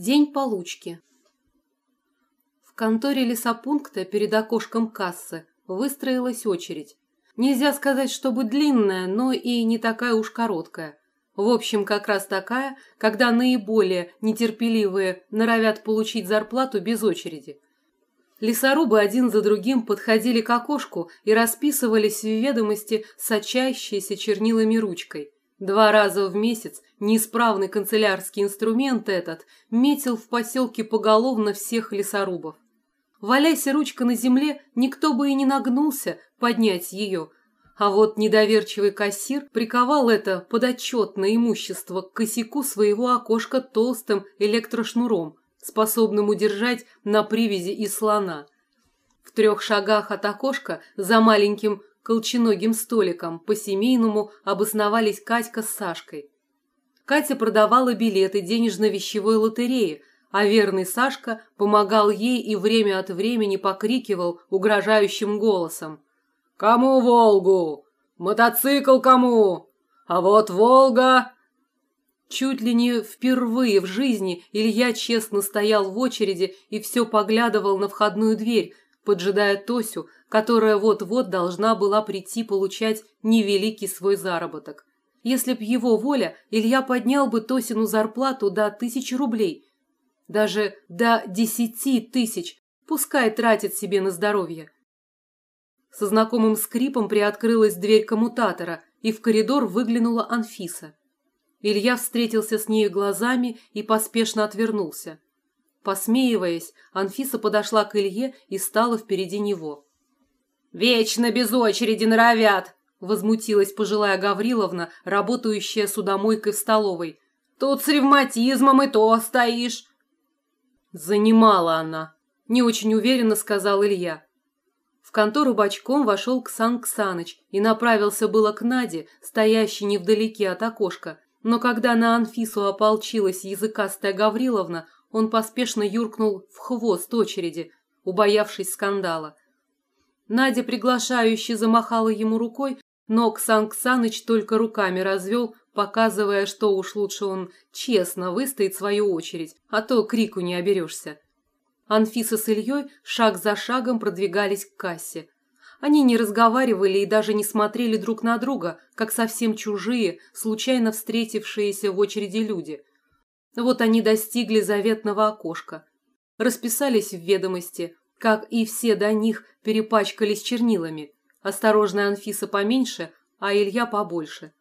День получки. В конторе лесопункта перед окошком кассы выстроилась очередь. Нельзя сказать, чтобы длинная, но и не такая уж короткая. В общем, как раз такая, когда наиболее нетерпеливые норовят получить зарплату без очереди. Лесорубы один за другим подходили к окошку и расписывались в ведомости сочащейся чернилами ручкой – Два раза в месяц неисправный канцелярский инструмент этот метил в поселке поголовно всех лесорубов. Валяйся ручка на земле, никто бы и не нагнулся поднять ее. А вот недоверчивый кассир приковал это подотчетное имущество к косяку своего окошка толстым электрошнуром, способным удержать на привязи и слона. В трех шагах от окошка за маленьким колченогим столиком по-семейному обосновались Катька с Сашкой. Катя продавала билеты денежно-вещевой лотереи, а верный Сашка помогал ей и время от времени покрикивал угрожающим голосом. «Кому Волгу? Мотоцикл кому? А вот Волга!» Чуть ли не впервые в жизни Илья честно стоял в очереди и все поглядывал на входную дверь, поджидая Тосю, которая вот-вот должна была прийти получать невеликий свой заработок. Если б его воля, Илья поднял бы Тосину зарплату до тысячи рублей. Даже до десяти тысяч, пускай тратит себе на здоровье. Со знакомым скрипом приоткрылась дверь коммутатора, и в коридор выглянула Анфиса. Илья встретился с ней глазами и поспешно отвернулся. Посмеиваясь, Анфиса подошла к Илье и стала впереди него. «Вечно без очереди норовят!» – возмутилась пожилая Гавриловна, работающая судомойкой в столовой. «Тут с ревматизмом и то стоишь!» «Занимала она», – не очень уверенно сказал Илья. В контору бочком вошел Ксан Ксаныч и направился было к Наде, стоящей невдалеке от окошка, но когда на Анфису ополчилась языкастая Гавриловна, он поспешно юркнул в хвост очереди, убоявшись скандала. Надя приглашающе замахала ему рукой, но Ксан Ксаныч только руками развел, показывая, что уж лучше он честно выстоит свою очередь, а то крику не оберешься. Анфиса с Ильей шаг за шагом продвигались к кассе. Они не разговаривали и даже не смотрели друг на друга, как совсем чужие, случайно встретившиеся в очереди люди. Вот они достигли заветного окошка. Расписались в ведомости, как и все до них перепачкались чернилами. Осторожная Анфиса поменьше, а Илья побольше.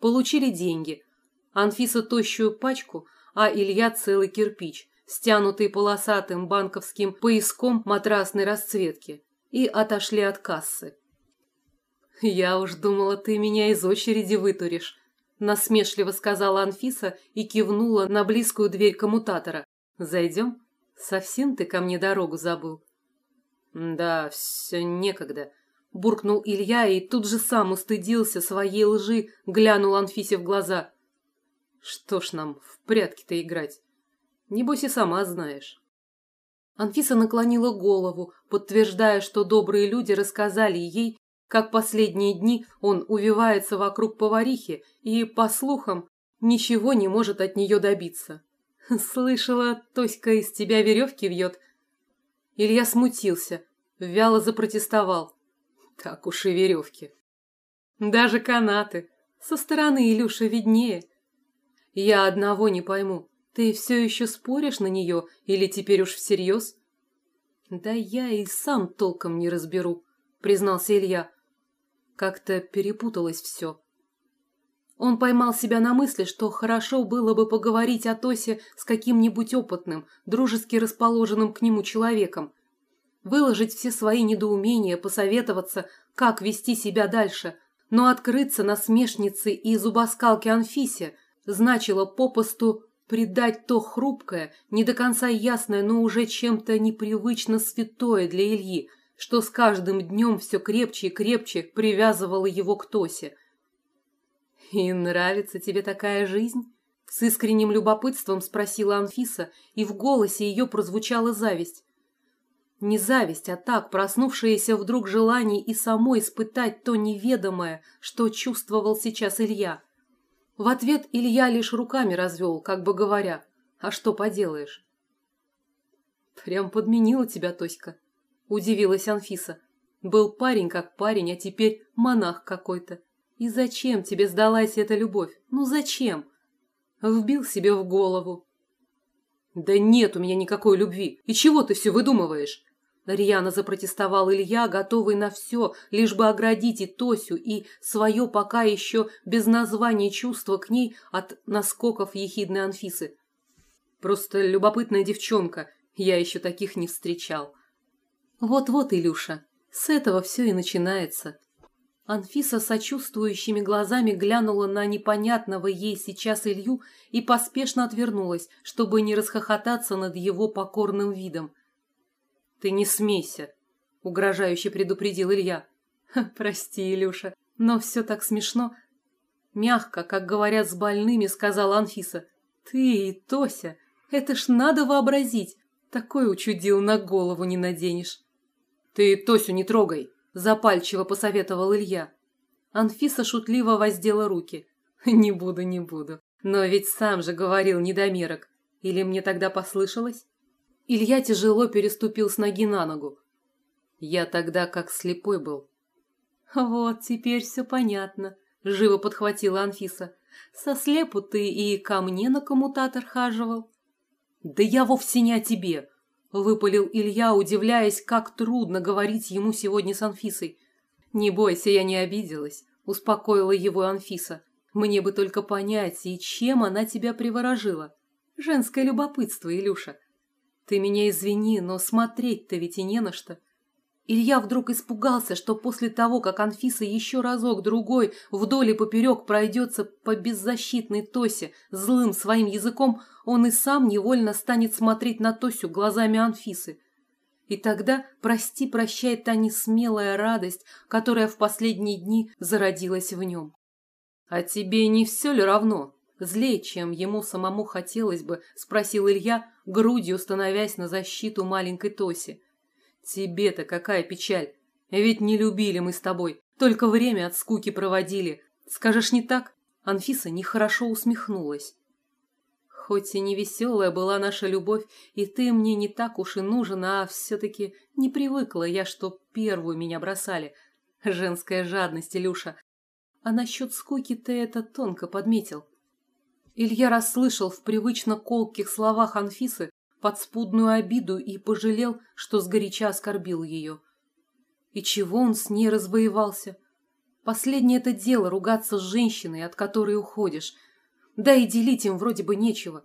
Получили деньги. Анфиса тощую пачку, а Илья целый кирпич, стянутый полосатым банковским пояском матрасной расцветки, и отошли от кассы. «Я уж думала, ты меня из очереди вытуришь», насмешливо сказала Анфиса и кивнула на близкую дверь коммутатора. «Зайдем? Совсем ты ко мне дорогу забыл?» «Да, все некогда», – буркнул Илья и тут же сам устыдился своей лжи, глянул Анфисе в глаза. «Что ж нам в прятки-то играть? Небось и сама знаешь». Анфиса наклонила голову, подтверждая, что добрые люди рассказали ей, как последние дни он увивается вокруг поварихи и, по слухам, ничего не может от нее добиться. «Слышала, Тоська из тебя веревки вьет», Илья смутился, вяло запротестовал. Так уж и веревки. Даже канаты. Со стороны Илюша виднее. Я одного не пойму. Ты все еще споришь на нее или теперь уж всерьез? Да я и сам толком не разберу, признался Илья. Как-то перепуталось все. Он поймал себя на мысли, что хорошо было бы поговорить о Тосе с каким-нибудь опытным, дружески расположенным к нему человеком. Выложить все свои недоумения, посоветоваться, как вести себя дальше. Но открыться насмешнице и зубоскалке Анфисе значило попусту предать то хрупкое, не до конца ясное, но уже чем-то непривычно святое для Ильи, что с каждым днем все крепче и крепче привязывало его к Тосе – «И нравится тебе такая жизнь?» С искренним любопытством спросила Анфиса, и в голосе ее прозвучала зависть. Не зависть, а так, проснувшееся вдруг желание и самой испытать то неведомое, что чувствовал сейчас Илья. В ответ Илья лишь руками развел, как бы говоря, А что поделаешь? Прям подменила тебя Тоська. Удивилась Анфиса. Был парень как парень, а теперь монах какой-то. И зачем тебе сдалась эта любовь? Ну зачем? Вбил себе в голову. Да нет у меня никакой любви. И чего ты все выдумываешь? Рьяно запротестовал Илья, готовый на все, лишь бы оградить и Тосю, и свое пока еще без названия чувство к ней от наскоков ехидной Анфисы. Просто любопытная девчонка, я еще таких не встречал. Вот-вот, Илюша, с этого все и начинается. Анфиса сочувствующими глазами глянула на непонятного ей сейчас Илью и поспешно отвернулась, чтобы не расхохотаться над его покорным видом. «Ты не смейся», — угрожающе предупредил Илья. «Прости, Илюша, но все так смешно». Мягко, как говорят с больными, сказала Анфиса. «Ты и Тося, это ж надо вообразить, такой учудил на голову не наденешь». «Ты Тосю не трогай», – запальчиво посоветовал Илья. Анфиса шутливо воздела руки. «Не буду, не буду. Но ведь сам же говорил недомерок. Или мне тогда послышалось?» Илья тяжело переступил с ноги на ногу. Я тогда как слепой был. Вот, теперь все понятно, живо подхватила Анфиса. Со слепу ты и ко мне на коммутатор хаживал. Да я вовсе не о тебе, выпалил Илья, удивляясь, как трудно говорить ему сегодня с Анфисой. Не бойся, я не обиделась, успокоила его Анфиса. Мне бы только понять, и чем она тебя приворожила. Женское любопытство, Илюша. Ты меня извини, но смотреть-то ведь и не на что. Илья вдруг испугался, что после того, как Анфиса еще разок-другой вдоль и поперек пройдется по беззащитной Тосе злым своим языком, он и сам невольно станет смотреть на Тосю глазами Анфисы. И тогда прости-прощай та несмелая радость, которая в последние дни зародилась в нем. «А тебе не все ли равно?» Злее, чем ему самому хотелось бы, спросил Илья, грудью становясь на защиту маленькой Тоси. Тебе-то какая печаль! Ведь не любили мы с тобой, только время от скуки проводили. Скажешь не так? Анфиса нехорошо усмехнулась. Хоть и не веселая была наша любовь, и ты мне не так уж и нужен, а все-таки не привыкла я, что первую меня бросали. Женская жадность, Илюша. А насчет скуки ты это тонко подметил. Илья расслышал в привычно колких словах Анфисы подспудную обиду и пожалел, что сгоряча оскорбил ее. И чего он с ней развоевался? Последнее это дело ругаться с женщиной, от которой уходишь. Да и делить им вроде бы нечего.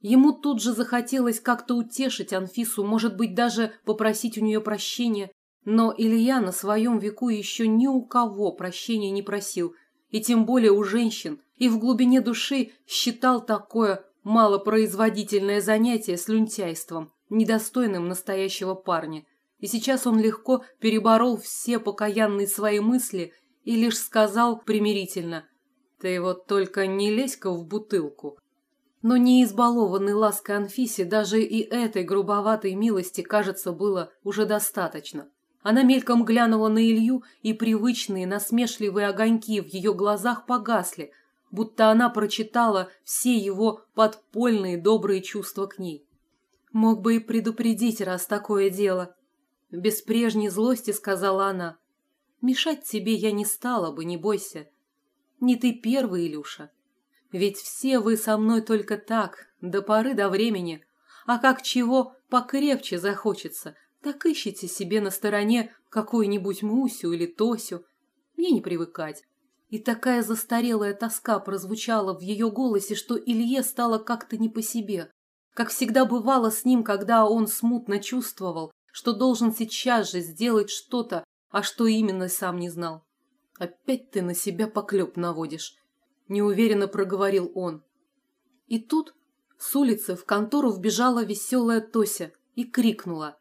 Ему тут же захотелось как-то утешить Анфису, может быть, даже попросить у нее прощения. Но Илья на своем веку еще ни у кого прощения не просил, и тем более у женщин, и в глубине души считал такое малопроизводительное занятие слюнтяйством, недостойным настоящего парня. И сейчас он легко переборол все покаянные свои мысли и лишь сказал примирительно «Ты вот только не лезь-ка в бутылку». Но не избалованной лаской Анфисе даже и этой грубоватой милости, кажется, было уже достаточно. Она мельком глянула на Илью, и привычные насмешливые огоньки в ее глазах погасли, будто она прочитала все его подпольные добрые чувства к ней. Мог бы и предупредить, раз такое дело. Без прежней злости сказала она. Мешать тебе я не стала бы, не бойся. Не ты первый, Илюша. Ведь все вы со мной только так, до поры до времени. А как чего покрепче захочется, так ищите себе на стороне какую-нибудь Мусю или Тосю. Мне не привыкать. И такая застарелая тоска прозвучала в ее голосе, что Илье стало как-то не по себе. Как всегда бывало с ним, когда он смутно чувствовал, что должен сейчас же сделать что-то, а что именно сам не знал. «Опять ты на себя поклеп наводишь», – неуверенно проговорил он. И тут с улицы в контору вбежала веселая Тося и крикнула.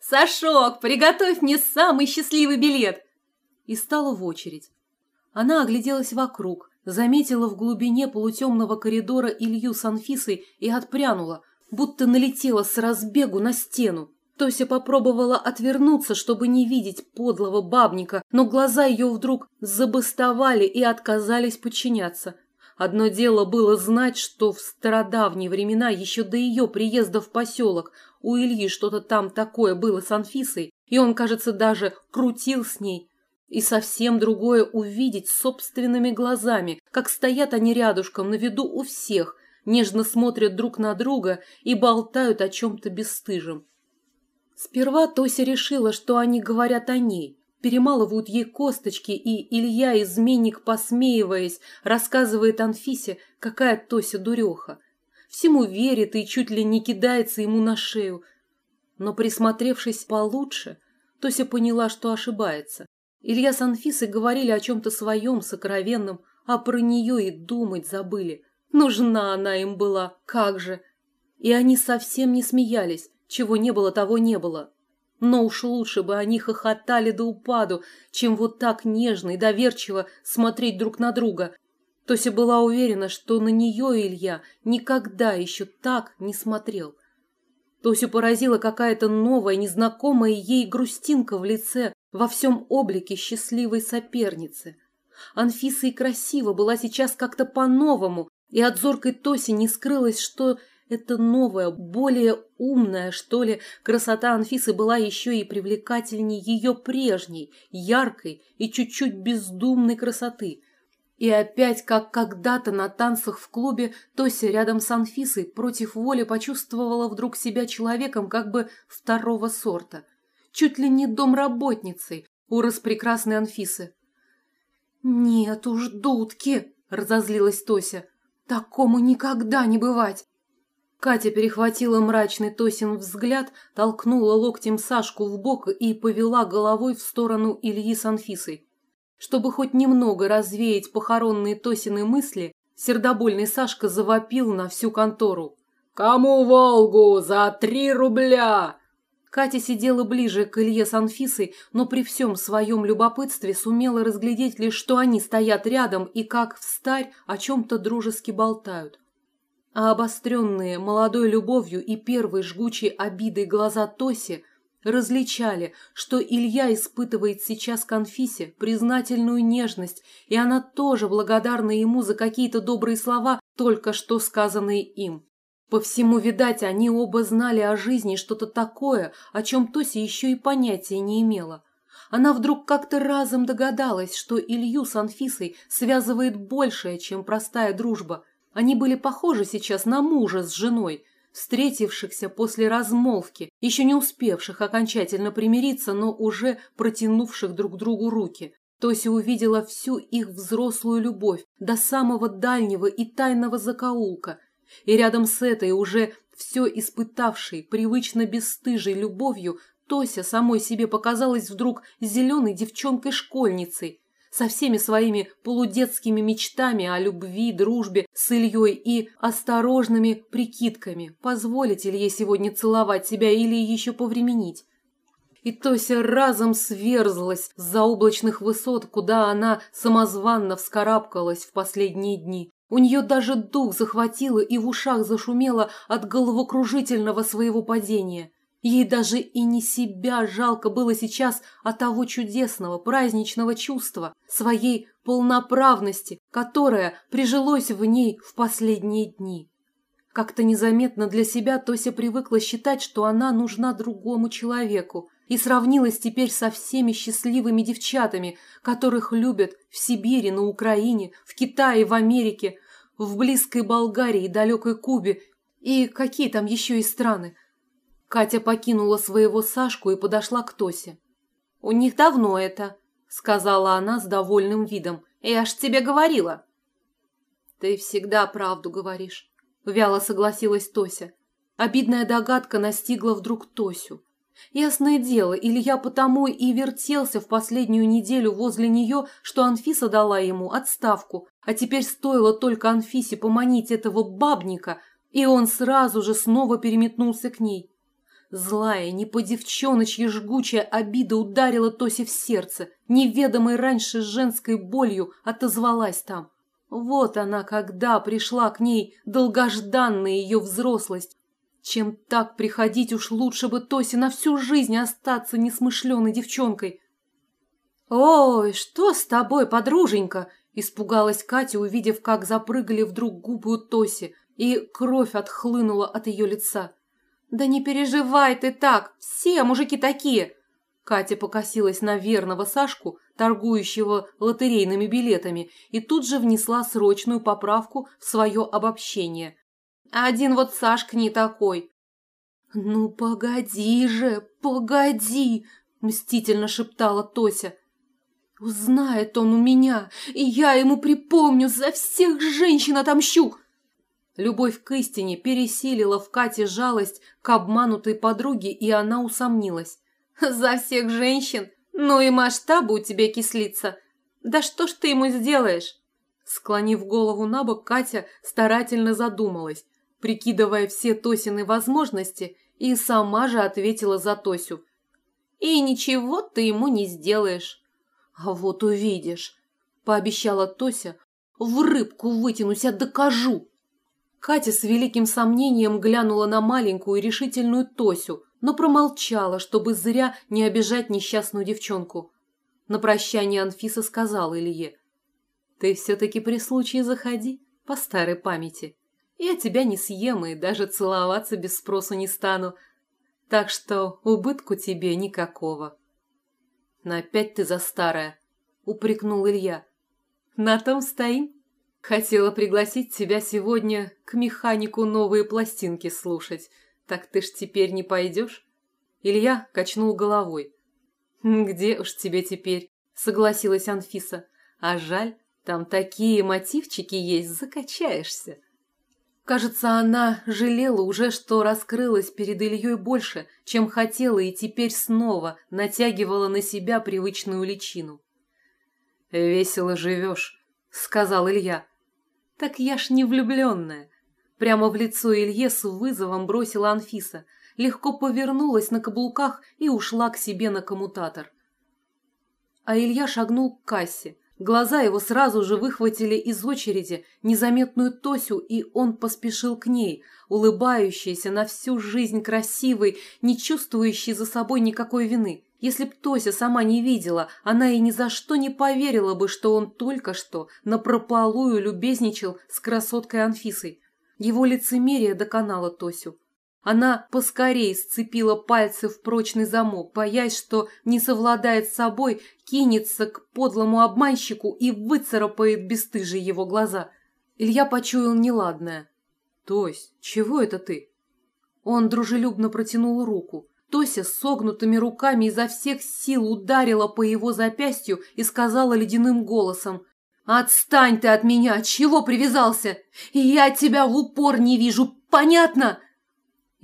«Сашок, приготовь мне самый счастливый билет!» И стала в очередь. Она огляделась вокруг, заметила в глубине полутемного коридора Илью с Анфисой и отпрянула, будто налетела с разбегу на стену. Тося попробовала отвернуться, чтобы не видеть подлого бабника, но глаза ее вдруг забастовали и отказались подчиняться. Одно дело было знать, что в стародавние времена, еще до ее приезда в поселок, у Ильи что-то там такое было с Анфисой, и он, кажется, даже крутил с ней. И совсем другое увидеть собственными глазами, как стоят они рядышком на виду у всех, нежно смотрят друг на друга и болтают о чем-то бесстыжем. Сперва Тося решила, что они говорят о ней, перемалывают ей косточки, и Илья, изменник, посмеиваясь, рассказывает Анфисе, какая Тося дуреха. Всему верит и чуть ли не кидается ему на шею. Но присмотревшись получше, Тося поняла, что ошибается. Илья с Анфисой говорили о чем-то своем, сокровенном, а про нее и думать забыли. Нужна она им была, как же! И они совсем не смеялись, чего не было, того не было. Но уж лучше бы они хохотали до упаду, чем вот так нежно и доверчиво смотреть друг на друга. Тося была уверена, что на нее Илья никогда еще так не смотрел. Тосю поразила какая-то новая, незнакомая ей грустинка в лице, во всем облике счастливой соперницы. Анфиса и красиво была сейчас как-то по-новому, и от зоркой Тоси не скрылось, что это новая, более умная, что ли, красота Анфисы была еще и привлекательней ее прежней, яркой и чуть-чуть бездумной красоты. И опять, как когда-то на танцах в клубе, Тося рядом с Анфисой против воли почувствовала вдруг себя человеком как бы второго сорта. Чуть ли не домработницей у распрекрасной Анфисы. «Нет уж, дудки!» – разозлилась Тося. «Такому никогда не бывать! Катя перехватила мрачный Тосин взгляд, толкнула локтем Сашку в бок и повела головой в сторону Ильи с Анфисой. Чтобы хоть немного развеять похоронные Тосины мысли, сердобольный Сашка завопил на всю контору. «Кому Волгу? За три рубля!» Катя сидела ближе к Илье с Анфисой, но при всем своем любопытстве сумела разглядеть лишь, что они стоят рядом и, как встарь, о чем-то дружески болтают а обостренные молодой любовью и первой жгучей обидой глаза Тоси различали, что Илья испытывает сейчас к Анфисе признательную нежность, и она тоже благодарна ему за какие-то добрые слова, только что сказанные им. По всему, видать, они оба знали о жизни что-то такое, о чем Тося еще и понятия не имела. Она вдруг как-то разом догадалась, что Илью с Анфисой связывает большее, чем простая дружба – они были похожи сейчас на мужа с женой, встретившихся после размолвки, еще не успевших окончательно примириться, но уже протянувших друг другу руки. Тося увидела всю их взрослую любовь до самого дальнего и тайного закоулка. И рядом с этой уже все испытавшей, привычно бесстыжей любовью, Тося самой себе показалась вдруг зеленой девчонкой-школьницей, со всеми своими полудетскими мечтами о любви, дружбе с Ильей и осторожными прикидками, позволить Илье сегодня целовать себя или еще повременить. И Тося разом сверзлась с заоблачных высот, куда она самозванно вскарабкалась в последние дни. У нее даже дух захватило и в ушах зашумело от головокружительного своего падения. Ей даже и не себя жалко было сейчас от того чудесного праздничного чувства, своей полноправности, которое прижилось в ней в последние дни. Как-то незаметно для себя Тося привыкла считать, что она нужна другому человеку, и сравнилась теперь со всеми счастливыми девчатами, которых любят в Сибири, на Украине, в Китае, в Америке, в близкой Болгарии, далекой Кубе и какие там еще и страны – Катя покинула своего Сашку и подошла к Тосе. «У них давно это», — сказала она с довольным видом. «Я ж тебе говорила». «Ты всегда правду говоришь», — вяло согласилась Тося. Обидная догадка настигла вдруг Тосю. Ясное дело, Илья потому и вертелся в последнюю неделю возле нее, что Анфиса дала ему отставку, а теперь стоило только Анфисе поманить этого бабника, и он сразу же снова переметнулся к ней. Злая, не по-девчоночьи жгучая обида ударила Тосе в сердце, неведомой раньше женской болью отозвалась там. Вот она, когда пришла к ней долгожданная ее взрослость. Чем так приходить уж лучше бы Тосе на всю жизнь остаться несмышленой девчонкой. «Ой, что с тобой, подруженька?» Испугалась Катя, увидев, как запрыгали вдруг губы у Тоси, и кровь отхлынула от ее лица. «Да не переживай ты так, все мужики такие!» Катя покосилась на верного Сашку, торгующего лотерейными билетами, и тут же внесла срочную поправку в свое обобщение. «Один вот Сашка не такой». «Ну, погоди же, погоди!» – мстительно шептала Тося. «Узнает он у меня, и я ему припомню, за всех женщин отомщу!» Любовь к истине пересилила в Кате жалость к обманутой подруге, и она усомнилась. «За всех женщин? Ну и масштабы у тебя кислица. Да что ж ты ему сделаешь?» Склонив голову на бок, Катя старательно задумалась, прикидывая все Тосины возможности, и сама же ответила за Тосю. «И ничего ты ему не сделаешь». «А вот увидишь», – пообещала Тося, – «в рыбку вытянусь, а докажу». Катя с великим сомнением глянула на маленькую решительную Тосю, но промолчала, чтобы зря не обижать несчастную девчонку. На прощание Анфиса сказала Илье, «Ты все-таки при случае заходи, по старой памяти. Я тебя не съем и даже целоваться без спросу не стану, так что убытку тебе никакого». «Но опять ты за старая», — упрекнул Илья. «На том стоим?» Хотела пригласить тебя сегодня к механику новые пластинки слушать. Так ты ж теперь не пойдешь?» Илья качнул головой. «Где уж тебе теперь?» – согласилась Анфиса. «А жаль, там такие мотивчики есть, закачаешься». Кажется, она жалела уже, что раскрылась перед Ильей больше, чем хотела, и теперь снова натягивала на себя привычную личину. «Весело живешь», — сказал Илья. Так я ж не влюбленная. Прямо в лицо Илье с вызовом бросила Анфиса, легко повернулась на каблуках и ушла к себе на коммутатор. А Илья шагнул к кассе. Глаза его сразу же выхватили из очереди незаметную Тосю, и он поспешил к ней, улыбающийся на всю жизнь красивой, не чувствующий за собой никакой вины. Если б Тося сама не видела, она и ни за что не поверила бы, что он только что напропалую любезничал с красоткой Анфисой. Его лицемерие доконало Тосю. Она поскорей сцепила пальцы в прочный замок, боясь, что не совладает с собой, кинется к подлому обманщику и выцарапает бесстыжие его глаза. Илья почуял неладное. «Тось, чего это ты?» Он дружелюбно протянул руку. Тося с согнутыми руками изо всех сил ударила по его запястью и сказала ледяным голосом. «Отстань ты от меня! Чего привязался? Я тебя в упор не вижу, понятно?»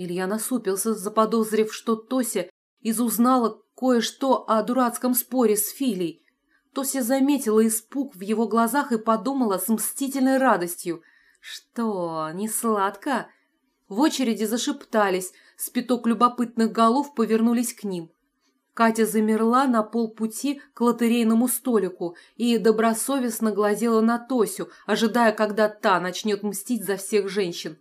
Илья насупился, заподозрив, что Тося изузнала кое-что о дурацком споре с Филей. Тося заметила испуг в его глазах и подумала с мстительной радостью. «Что, не сладко?» В очереди зашептались, спиток любопытных голов повернулись к ним. Катя замерла на полпути к лотерейному столику и добросовестно глазела на Тосю, ожидая, когда та начнет мстить за всех женщин.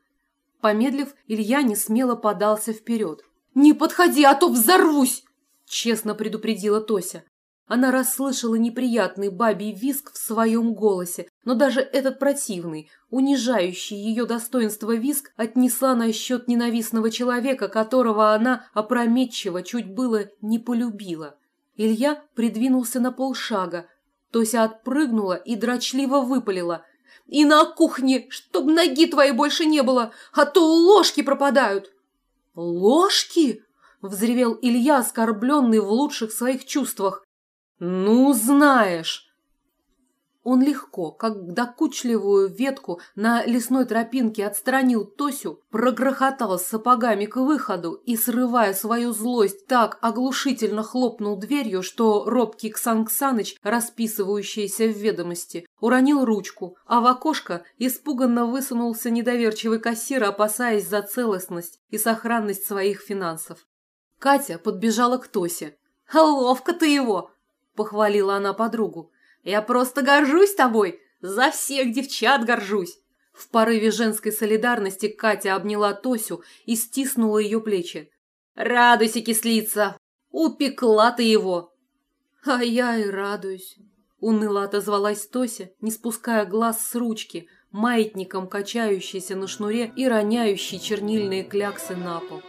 Помедлив, Илья не смело подался вперед. «Не подходи, а то взорвусь!» – честно предупредила Тося. Она расслышала неприятный бабий виск в своем голосе, но даже этот противный, унижающий ее достоинство виск отнесла на счет ненавистного человека, которого она опрометчиво чуть было не полюбила. Илья придвинулся на полшага. Тося отпрыгнула и дрочливо выпалила. «И на кухне, чтоб ноги твоей больше не было, а то ложки пропадают!» «Ложки?» – взревел Илья, оскорбленный в лучших своих чувствах. «Ну, знаешь!» Он легко, как докучливую ветку на лесной тропинке отстранил Тосю, прогрохотал с сапогами к выходу и, срывая свою злость, так оглушительно хлопнул дверью, что робкий Ксан Ксаныч, расписывающийся в ведомости, уронил ручку, а в окошко испуганно высунулся недоверчивый кассир, опасаясь за целостность и сохранность своих финансов. Катя подбежала к Тосе. «Ловко ты его!» похвалила она подругу. «Я просто горжусь тобой! За всех девчат горжусь!» В порыве женской солидарности Катя обняла Тосю и стиснула ее плечи. «Радуйся, кислица! Упекла ты его!» «А я и радуюсь!» Уныло отозвалась Тося, не спуская глаз с ручки, маятником качающейся на шнуре и роняющей чернильные кляксы на пол.